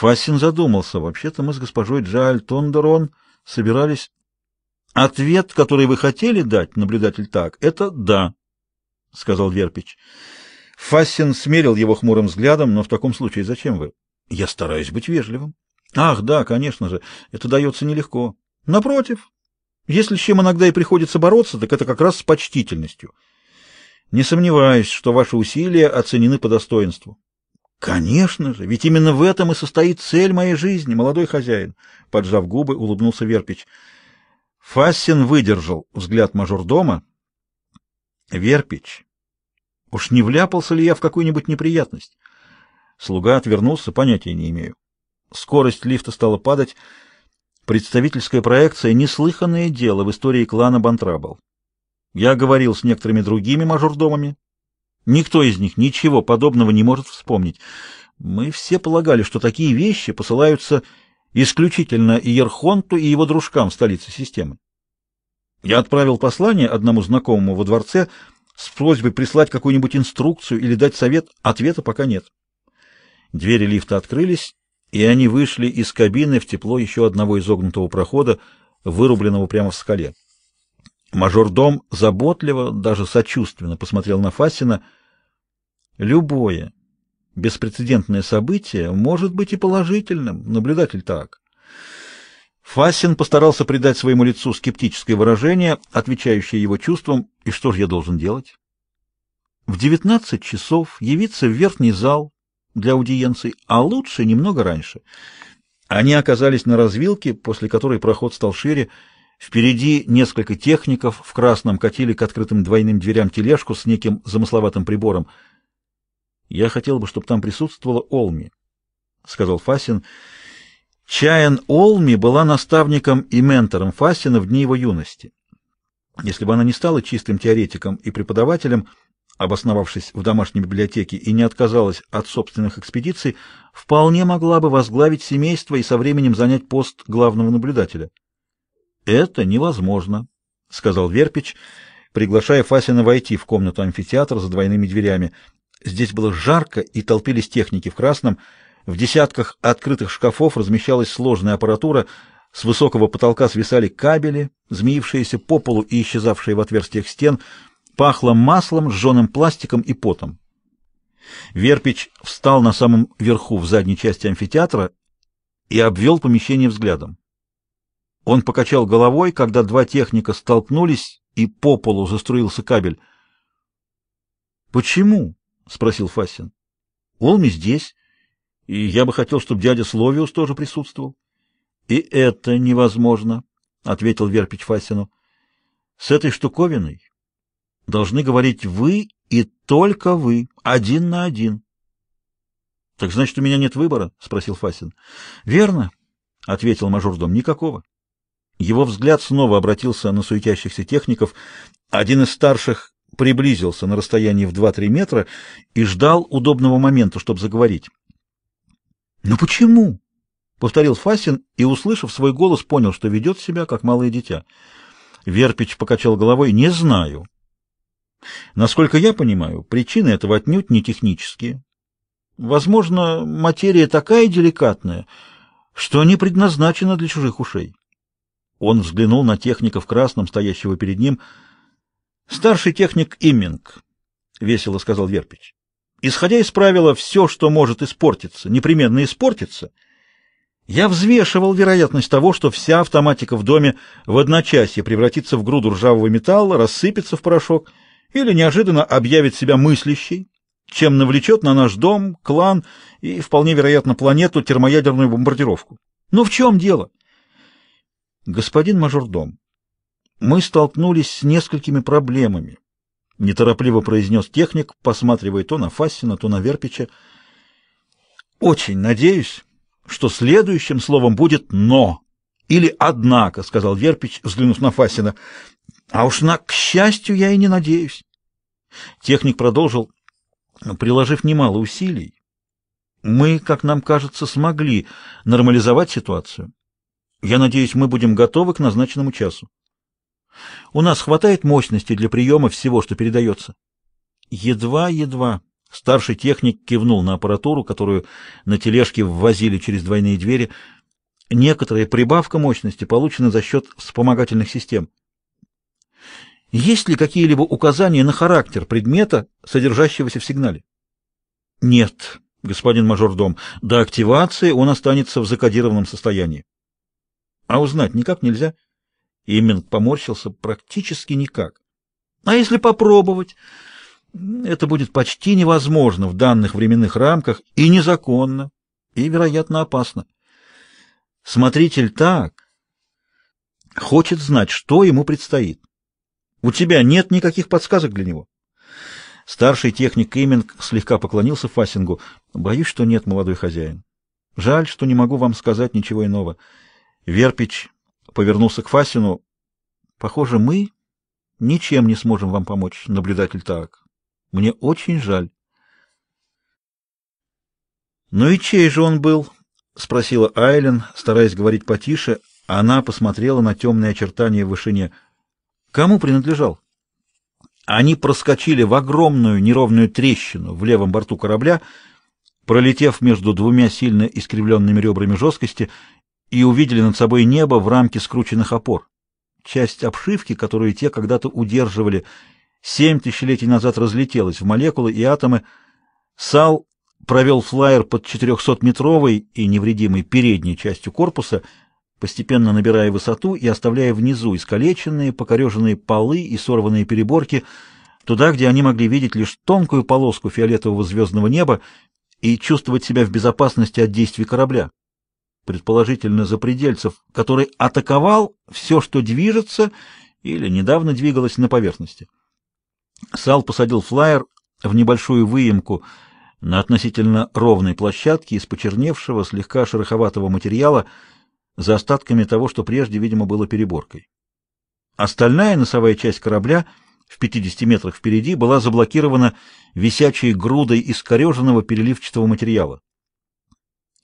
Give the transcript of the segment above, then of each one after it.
Фасин задумался. Вообще-то мы с госпожой Джаль Тондерон собирались... Ответ, который вы хотели дать, наблюдатель так, это «да», — сказал Верпич. Фассин смерил его хмурым взглядом, но в таком случае зачем вы? Я стараюсь быть вежливым. Ах, да, конечно же, это дается нелегко. Напротив, если с чем иногда и приходится бороться, так это как раз с почтительностью. Не сомневаюсь, что ваши усилия оценены по достоинству. Конечно же, ведь именно в этом и состоит цель моей жизни, молодой хозяин, поджав губы, улыбнулся Верпич. Фассин выдержал взгляд мажордома. Верпич, уж не вляпался ли я в какую-нибудь неприятность? Слуга отвернулся, понятия не имею. Скорость лифта стала падать. Представительская проекция — неслыханное дело в истории клана Бантрабл. Я говорил с некоторыми другими мажордомами. Никто из них ничего подобного не может вспомнить. Мы все полагали, что такие вещи посылаются исключительно Иерхонту и его дружкам в столице системы. Я отправил послание одному знакомому во дворце с просьбой прислать какую-нибудь инструкцию или дать совет. Ответа пока нет. Двери лифта открылись, и они вышли из кабины в тепло еще одного изогнутого прохода, вырубленного прямо в скале. Мажордом заботливо, даже сочувственно посмотрел на Фасина. Любое беспрецедентное событие может быть и положительным, наблюдатель так. Фасин постарался придать своему лицу скептическое выражение, отвечающее его чувствам, и что же я должен делать? В девятнадцать часов явиться в верхний зал для аудиенции, а лучше немного раньше. Они оказались на развилке, после которой проход стал шире, Впереди несколько техников в красном катили к открытым двойным дверям тележку с неким замысловатым прибором. «Я хотел бы, чтобы там присутствовала Олми», — сказал Фасин. Чаян Олми была наставником и ментором Фасина в дни его юности. Если бы она не стала чистым теоретиком и преподавателем, обосновавшись в домашней библиотеке и не отказалась от собственных экспедиций, вполне могла бы возглавить семейство и со временем занять пост главного наблюдателя. Это невозможно, сказал Верпич, приглашая Фасина войти в комнату амфитеатра за двойными дверями. Здесь было жарко и толпились техники в красном. В десятках открытых шкафов размещалась сложная аппаратура, с высокого потолка свисали кабели, змеившиеся по полу и исчезавшие в отверстиях стен, пахло маслом, сжженным пластиком и потом. Верпич встал на самом верху в задней части амфитеатра и обвел помещение взглядом. Он покачал головой, когда два техника столкнулись, и по полу заструился кабель. «Почему?» — спросил Фасин. «Олми здесь, и я бы хотел, чтобы дядя Словиус тоже присутствовал». «И это невозможно», — ответил Верпич Фасину. «С этой штуковиной должны говорить вы и только вы, один на один». «Так значит, у меня нет выбора?» — спросил Фасин. «Верно», — ответил мажордом, — «никакого». Его взгляд снова обратился на суетящихся техников. Один из старших приблизился на расстоянии в 2-3 метра и ждал удобного момента, чтобы заговорить. «Но почему?» — повторил Фасин и, услышав свой голос, понял, что ведет себя, как малое дитя. Верпич покачал головой. «Не знаю. Насколько я понимаю, причины этого отнюдь не технические. Возможно, материя такая деликатная, что не предназначена для чужих ушей. Он взглянул на техника в красном, стоящего перед ним. «Старший техник Имминг», — весело сказал Верпич. «Исходя из правила, все, что может испортиться, непременно испортится. Я взвешивал вероятность того, что вся автоматика в доме в одночасье превратится в груду ржавого металла, рассыпется в порошок или неожиданно объявит себя мыслящей, чем навлечет на наш дом, клан и, вполне вероятно, планету термоядерную бомбардировку. Но в чем дело?» Господин мажордом, мы столкнулись с несколькими проблемами, неторопливо произнес техник, посматривая то на Фассина, то на Верпича. Очень надеюсь, что следующим словом будет «но» или «однако», — сказал Верпич, взглянув на Фасина. А уж на «к счастью» я и не надеюсь. Техник продолжил, приложив немало усилий. Мы, как нам кажется, смогли нормализовать ситуацию. Я надеюсь, мы будем готовы к назначенному часу. У нас хватает мощности для приема всего, что передается. Едва-едва, Старший техник кивнул на аппаратуру, которую на тележке ввозили через двойные двери. Некоторая прибавка мощности получена за счет вспомогательных систем. Есть ли какие-либо указания на характер предмета, содержащегося в сигнале? Нет, господин мажордом. До активации он останется в закодированном состоянии. А узнать никак нельзя. Именно поморщился практически никак. А если попробовать? Это будет почти невозможно в данных временных рамках и незаконно, и, вероятно, опасно. Смотритель так хочет знать, что ему предстоит. У тебя нет никаких подсказок для него. Старший техник Иминг слегка поклонился Фасингу. Боюсь, что нет, молодой хозяин. Жаль, что не могу вам сказать ничего иного. Верпич повернулся к Фасину. Похоже, мы ничем не сможем вам помочь, наблюдатель так. Мне очень жаль. Ну и чей же он был? спросила Айлен, стараясь говорить потише. Она посмотрела на темные очертания в вышине. Кому принадлежал? Они проскочили в огромную неровную трещину в левом борту корабля, пролетев между двумя сильно искривленными ребрами жесткости, и увидели над собой небо в рамке скрученных опор. Часть обшивки, которую те когда-то удерживали, семь тысячелетий назад разлетелась в молекулы и атомы. Сал провел флайер под 400-метровой и невредимой передней частью корпуса — постепенно набирая высоту и оставляя внизу искалеченные, покореженные полы и сорванные переборки, туда, где они могли видеть лишь тонкую полоску фиолетового звездного неба и чувствовать себя в безопасности от действий корабля, предположительно запредельцев, который атаковал все, что движется или недавно двигалось на поверхности. Сал посадил флайер в небольшую выемку на относительно ровной площадке из почерневшего, слегка шероховатого материала, за остатками того, что прежде, видимо, было переборкой. Остальная носовая часть корабля в 50 метрах впереди была заблокирована висячей грудой искореженного переливчатого материала.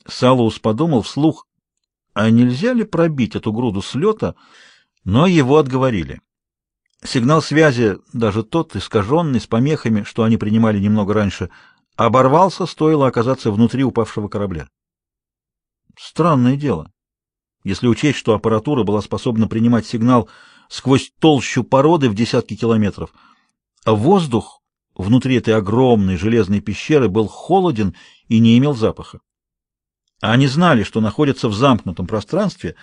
Салус подумал вслух, а нельзя ли пробить эту груду с лета, но его отговорили. Сигнал связи, даже тот искаженный, с помехами, что они принимали немного раньше, оборвался, стоило оказаться внутри упавшего корабля. Странное дело. Если учесть, что аппаратура была способна принимать сигнал сквозь толщу породы в десятки километров, а воздух внутри этой огромной железной пещеры был холоден и не имел запаха. Они знали, что находятся в замкнутом пространстве,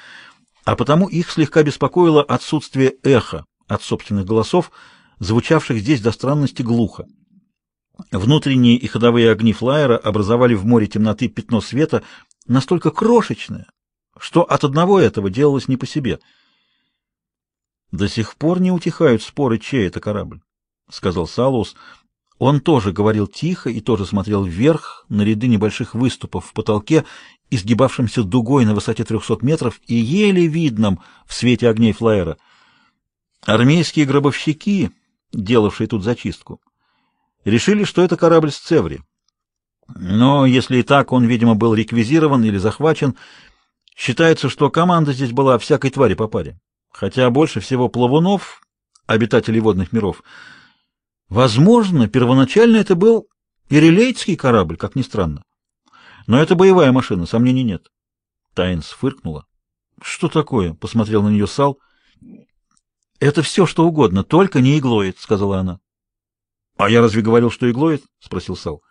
а потому их слегка беспокоило отсутствие эха от собственных голосов, звучавших здесь до странности глухо. Внутренние и ходовые огни флайера образовали в море темноты пятно света, настолько крошечное, что от одного этого делалось не по себе. До сих пор не утихают споры, чей это корабль, сказал Салус. Он тоже говорил тихо и тоже смотрел вверх на ряды небольших выступов в потолке, изгибавшимся дугой на высоте 300 метров и еле видным в свете огней флайера. Армейские гробовщики, делавшие тут зачистку, решили, что это корабль с Цеври. Но если и так, он, видимо, был реквизирован или захвачен, Считается, что команда здесь была всякой твари по паре, хотя больше всего плавунов, обитателей водных миров. Возможно, первоначально это был ирелейтский корабль, как ни странно. Но это боевая машина, сомнений нет. Тайнс фыркнула. Что такое? посмотрел на нее Сал. Это все, что угодно, только не иглоид, сказала она. А я разве говорил, что иглоид? спросил Сал.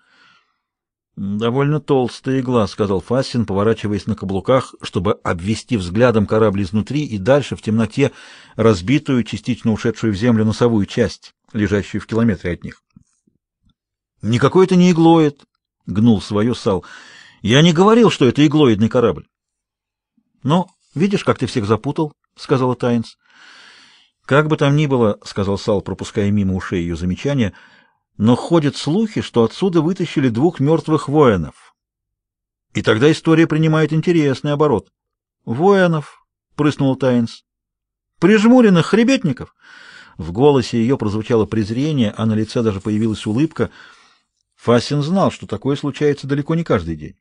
Довольно толстая игла, сказал Фасин, поворачиваясь на каблуках, чтобы обвести взглядом корабль изнутри и дальше в темноте разбитую, частично ушедшую в землю носовую часть, лежащую в километре от них. Никакой это не иглоид, гнул свое Сал. Я не говорил, что это иглоидный корабль. Но видишь, как ты всех запутал, сказала Тайнс. Как бы там ни было, сказал Сал, пропуская мимо ушей ее замечания, — но ходят слухи, что отсюда вытащили двух мертвых воинов. И тогда история принимает интересный оборот. Воинов, прыснул Тайнс. Прижмуренных хребетников. В голосе ее прозвучало презрение, а на лице даже появилась улыбка. Фасин знал, что такое случается далеко не каждый день.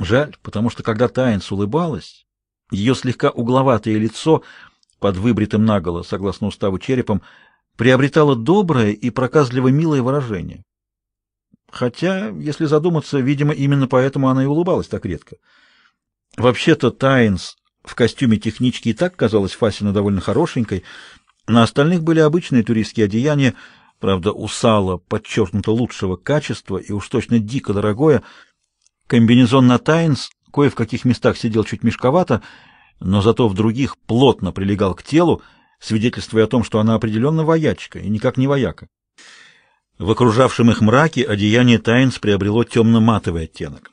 Жаль, потому что когда Тайнс улыбалась, ее слегка угловатое лицо под выбритым наголо, согласно уставу черепом, приобретало доброе и проказливо милое выражение. Хотя, если задуматься, видимо, именно поэтому она и улыбалась так редко. Вообще-то Тайнс в костюме технички и так казалась Фасина довольно хорошенькой. На остальных были обычные туристские одеяния, правда, у Сала подчеркнуто лучшего качества и уж точно дико дорогое. Комбинезон на Тайнс кое в каких местах сидел чуть мешковато, но зато в других плотно прилегал к телу, свидетельствуя о том, что она определенно воячка и никак не вояка. В окружавшем их мраке одеяние Тайнс приобрело темно-матовый оттенок.